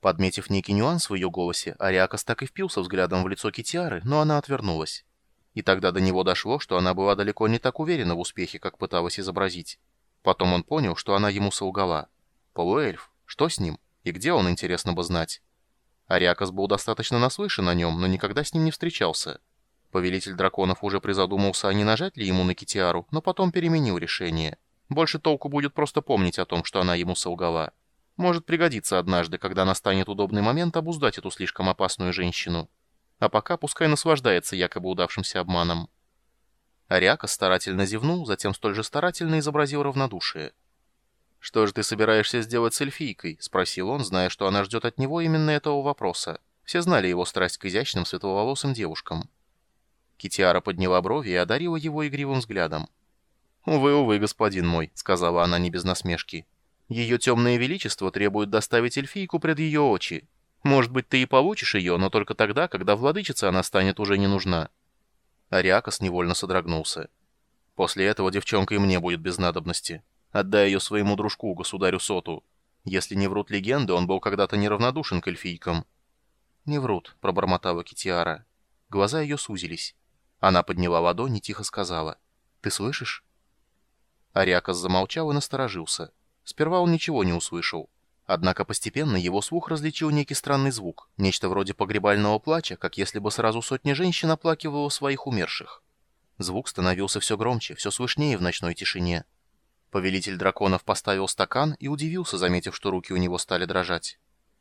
Подметив некий нюанс в ее голосе, Ариакас так и впился взглядом в лицо Китиары, но она отвернулась. И тогда до него дошло, что она была далеко не так уверена в успехе, как пыталась изобразить. Потом он понял, что она ему солгала. Полуэльф? Что с ним? И где он, интересно бы знать? Ариакас был достаточно наслышан о нем, но никогда с ним не встречался. Повелитель драконов уже призадумался, а не нажать ли ему на Китиару, но потом переменил решение. Больше толку будет просто помнить о том, что она ему солгала. Может пригодиться однажды, когда настанет удобный момент обуздать эту слишком опасную женщину. А пока пускай наслаждается якобы удавшимся обманом. Ариака старательно зевнул, затем столь же старательно изобразил равнодушие. «Что же ты собираешься сделать с эльфийкой?» — спросил он, зная, что она ждет от него именно этого вопроса. Все знали его страсть к изящным светловолосым девушкам. Китиара подняла брови и одарила его игривым взглядом. «Увы, увы, господин мой», — сказала она не без насмешки. Ее темное величество требует доставить эльфийку пред ее очи. Может быть, ты и получишь ее, но только тогда, когда владычице она станет уже не нужна». Ариакос невольно содрогнулся. «После этого девчонка и мне будет без надобности. Отдай ее своему дружку, государю Соту. Если не врут легенды, он был когда-то неравнодушен к эльфийкам». «Не врут», — пробормотала Китиара. Глаза ее сузились. Она подняла ладонь и тихо сказала. «Ты слышишь?» Ариакос замолчал и насторожился. Сперва он ничего не услышал. Однако постепенно его слух различил некий странный звук, нечто вроде погребального плача, как если бы сразу сотни женщин оплакивало своих умерших. Звук становился все громче, все слышнее в ночной тишине. Повелитель драконов поставил стакан и удивился, заметив, что руки у него стали дрожать.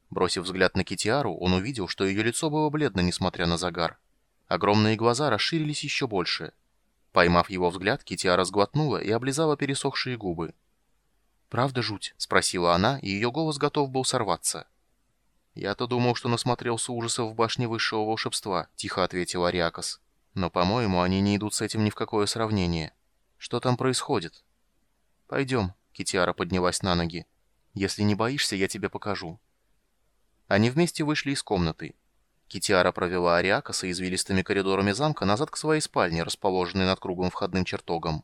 Бросив взгляд на Китиару, он увидел, что ее лицо было бледно, несмотря на загар. Огромные глаза расширились еще больше. Поймав его взгляд, Китиара сглотнула и облизала пересохшие губы. «Правда жуть?» — спросила она, и ее голос готов был сорваться. «Я-то думал, что насмотрелся ужасов в башне высшего волшебства», — тихо ответил Ариакос. «Но, по-моему, они не идут с этим ни в какое сравнение. Что там происходит?» «Пойдем», — Китиара поднялась на ноги. «Если не боишься, я тебе покажу». Они вместе вышли из комнаты. Китиара провела Ариакоса извилистыми коридорами замка назад к своей спальне, расположенной над круглым входным чертогом.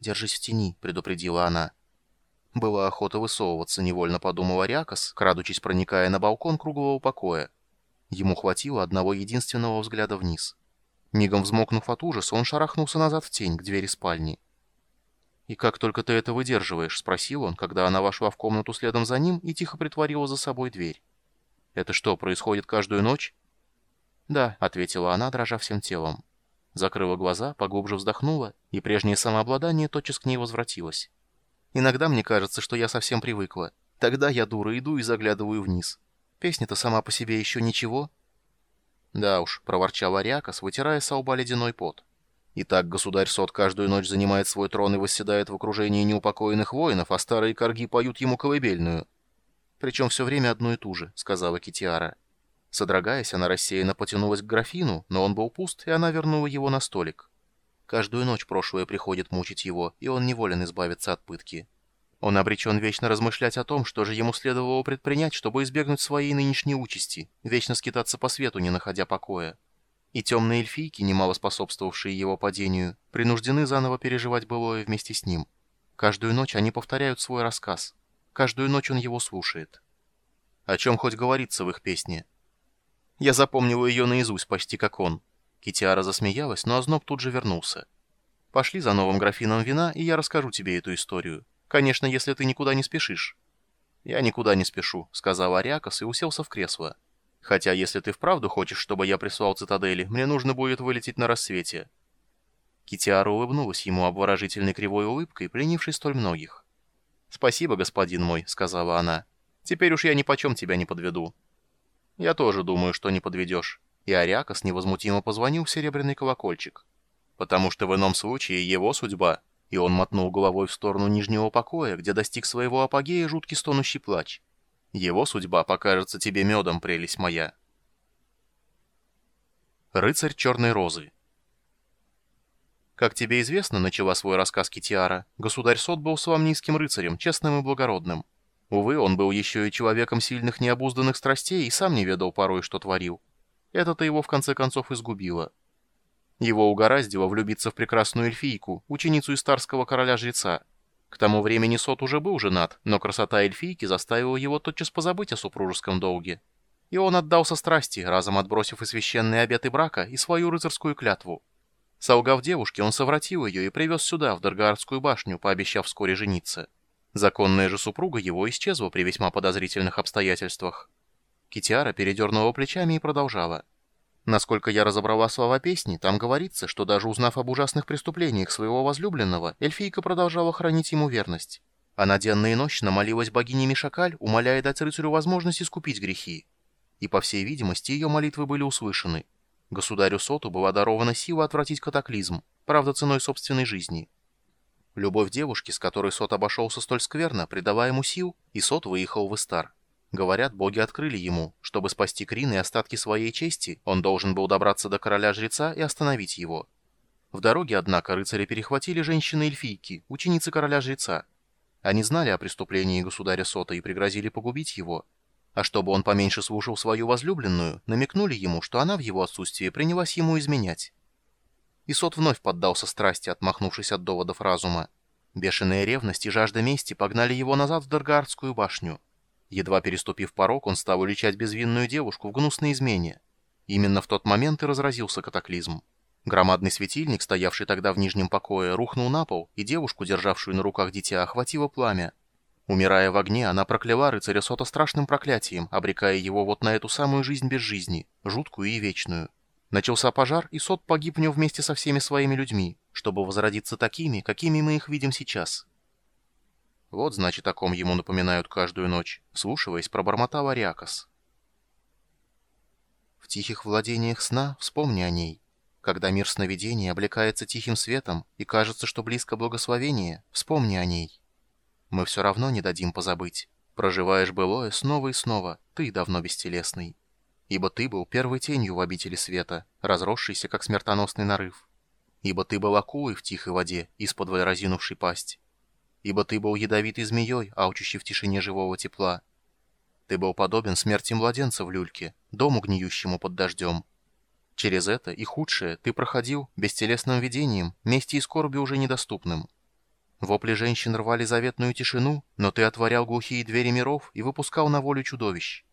«Держись в тени», — предупредила она. Была охота высовываться, невольно подумал Ариакос, крадучись проникая на балкон круглого покоя. Ему хватило одного единственного взгляда вниз. Мигом взмокнув от ужаса, он шарахнулся назад в тень, к двери спальни. «И как только ты это выдерживаешь?» — спросил он, когда она вошла в комнату следом за ним и тихо притворила за собой дверь. «Это что, происходит каждую ночь?» «Да», — ответила она, дрожа всем телом. Закрыла глаза, поглубже вздохнула, и прежнее самообладание тотчас к ней возвратилось. Иногда мне кажется, что я совсем привыкла. Тогда я дура иду и заглядываю вниз. Песня-то сама по себе еще ничего. Да уж, проворчал Ариакос, вытирая со лба ледяной пот. Итак, государь Сот каждую ночь занимает свой трон и восседает в окружении неупокоенных воинов, а старые корги поют ему колыбельную. Причем все время одно и ту же, сказала Китиара. Содрогаясь, она рассеянно потянулась к графину, но он был пуст, и она вернула его на столик. Каждую ночь прошлое приходит мучить его, и он неволен избавиться от пытки. Он обречен вечно размышлять о том, что же ему следовало предпринять, чтобы избегнуть своей нынешней участи, вечно скитаться по свету, не находя покоя. И темные эльфийки, немало способствовавшие его падению, принуждены заново переживать былое вместе с ним. Каждую ночь они повторяют свой рассказ. Каждую ночь он его слушает. О чем хоть говорится в их песне? Я запомнила ее наизусть почти как он. Китиара засмеялась, но озноб тут же вернулся. «Пошли за новым графином вина, и я расскажу тебе эту историю. Конечно, если ты никуда не спешишь». «Я никуда не спешу», — сказал Ариакос и уселся в кресло. «Хотя, если ты вправду хочешь, чтобы я прислал цитадели, мне нужно будет вылететь на рассвете». Китиара улыбнулась ему обворожительной кривой улыбкой, пленившей столь многих. «Спасибо, господин мой», — сказала она. «Теперь уж я ни почем тебя не подведу». «Я тоже думаю, что не подведешь» и Ариакос невозмутимо позвонил в серебряный колокольчик. «Потому что в ином случае его судьба...» И он мотнул головой в сторону нижнего покоя, где достиг своего апогея жуткий стонущий плач. «Его судьба покажется тебе медом, прелесть моя». Рыцарь Черной Розы Как тебе известно, начала свой рассказ Китиара, государь Сот был низким рыцарем, честным и благородным. Увы, он был еще и человеком сильных необузданных страстей и сам не ведал порой, что творил. Это-то его в конце концов изгубило. Его угораздило влюбиться в прекрасную эльфийку, ученицу истарского короля-жреца. К тому времени Сот уже был женат, но красота эльфийки заставила его тотчас позабыть о супружеском долге. И он отдался страсти, разом отбросив и священные обеты брака, и свою рыцарскую клятву. Солгав девушке, он совратил ее и привез сюда, в Даргаарскую башню, пообещав вскоре жениться. Законная же супруга его исчезла при весьма подозрительных обстоятельствах. Китиара передернула плечами и продолжала. Насколько я разобрала слова песни, там говорится, что даже узнав об ужасных преступлениях своего возлюбленного, эльфийка продолжала хранить ему верность. Она денно и ночно молилась богине Мишакаль, умоляя дать рыцарю возможность искупить грехи. И, по всей видимости, ее молитвы были услышаны. Государю Соту была дарована сила отвратить катаклизм, правда, ценой собственной жизни. Любовь девушки, с которой Сот обошелся столь скверно, придала ему сил, и Сот выехал в Истар. Говорят, боги открыли ему, чтобы спасти Крин и остатки своей чести, он должен был добраться до короля-жреца и остановить его. В дороге, однако, рыцари перехватили женщины-эльфийки, ученицы короля-жреца. Они знали о преступлении государя Сота и пригрозили погубить его. А чтобы он поменьше слушал свою возлюбленную, намекнули ему, что она в его отсутствии принялась ему изменять. И Сот вновь поддался страсти, отмахнувшись от доводов разума. Бешеная ревность и жажда мести погнали его назад в Даргардскую башню. Едва переступив порог, он стал уличать безвинную девушку в гнусной измене. Именно в тот момент и разразился катаклизм. Громадный светильник, стоявший тогда в нижнем покое, рухнул на пол, и девушку, державшую на руках дитя, охватило пламя. Умирая в огне, она прокляла рыцаря Сота страшным проклятием, обрекая его вот на эту самую жизнь без жизни, жуткую и вечную. Начался пожар, и Сот погиб в нем вместе со всеми своими людьми, чтобы возродиться такими, какими мы их видим сейчас. Вот, значит, о ком ему напоминают каждую ночь. Слушиваясь, пробормотал Ариакос. В тихих владениях сна вспомни о ней. Когда мир сновидений облекается тихим светом и кажется, что близко благословение, вспомни о ней. Мы все равно не дадим позабыть. Проживаешь былое снова и снова, ты давно бестелесный. Ибо ты был первой тенью в обители света, разросшийся, как смертоносный нарыв. Ибо ты был акулой в тихой воде, из-под разинувшей пасть ибо ты был ядовитой змеей, аучущей в тишине живого тепла. Ты был подобен смерти младенца в люльке, дому гниющему под дождем. Через это и худшее ты проходил бестелесным видением, мести и скорби уже недоступным. Вопли женщин рвали заветную тишину, но ты отворял глухие двери миров и выпускал на волю чудовищ.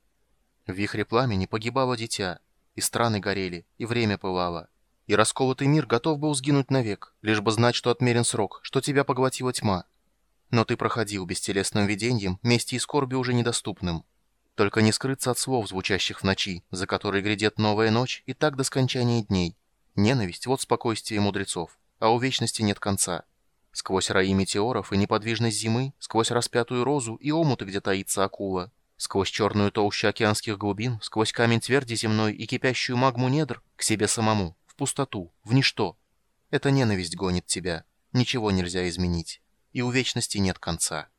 В вихре пламени погибало дитя, и страны горели, и время пылало. И расколотый мир готов был сгинуть навек, лишь бы знать, что отмерен срок, что тебя поглотила тьма. Но ты проходил бестелесным видением, мести и скорби уже недоступным. Только не скрыться от слов, звучащих в ночи, за которой грядет новая ночь, и так до скончания дней. Ненависть — вот спокойствие мудрецов, а у вечности нет конца. Сквозь раи метеоров и неподвижность зимы, сквозь распятую розу и омуты, где таится акула, сквозь черную толщу океанских глубин, сквозь камень тверди земной и кипящую магму недр, к себе самому, в пустоту, в ничто. Эта ненависть гонит тебя. Ничего нельзя изменить и у вечности нет конца.